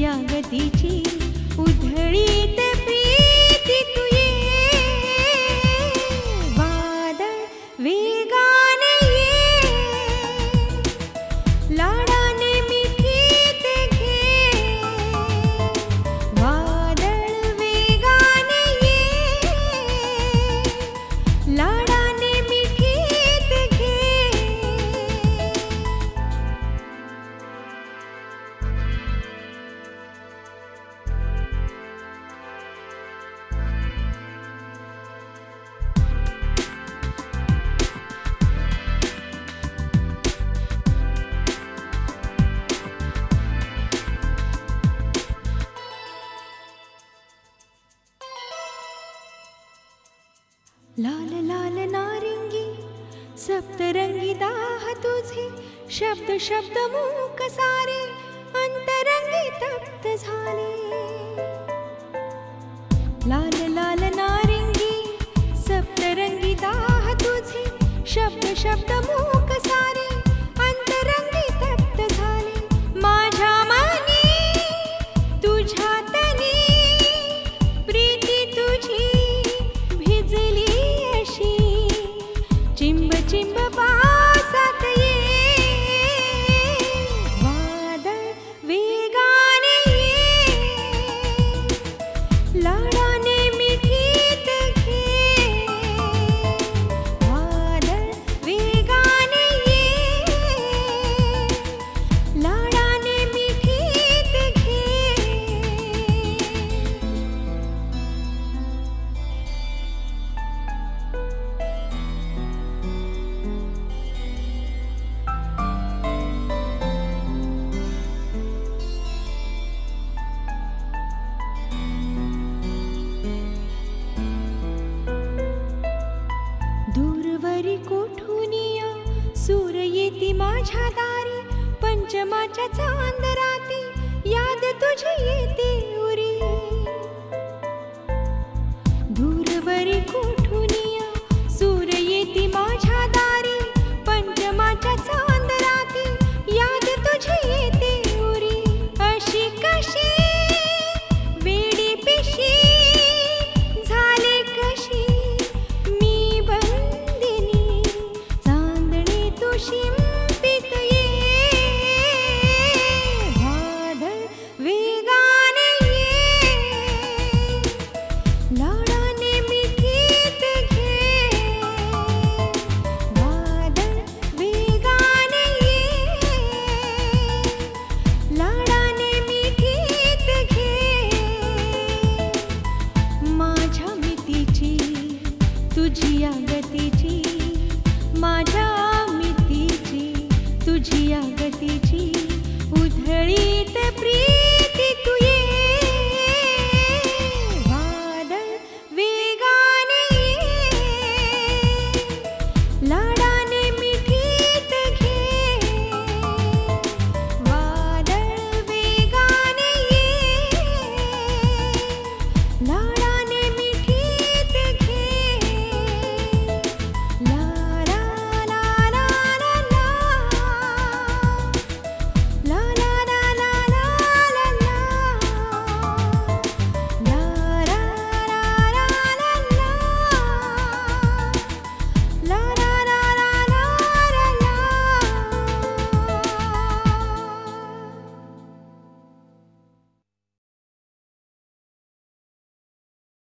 गतीची उधळीत लाल लाल नारिंगी, सप्तरंगी दाह तुझे, शब्द शब्द मूक सारे, अंतरंगी तप्त झाले। लाल लाल नारिंगी, सप्तरंगी दाह तुझे, शब्द शब्द मूक ती माझ्या दारी पंचमाच्या चांदराती.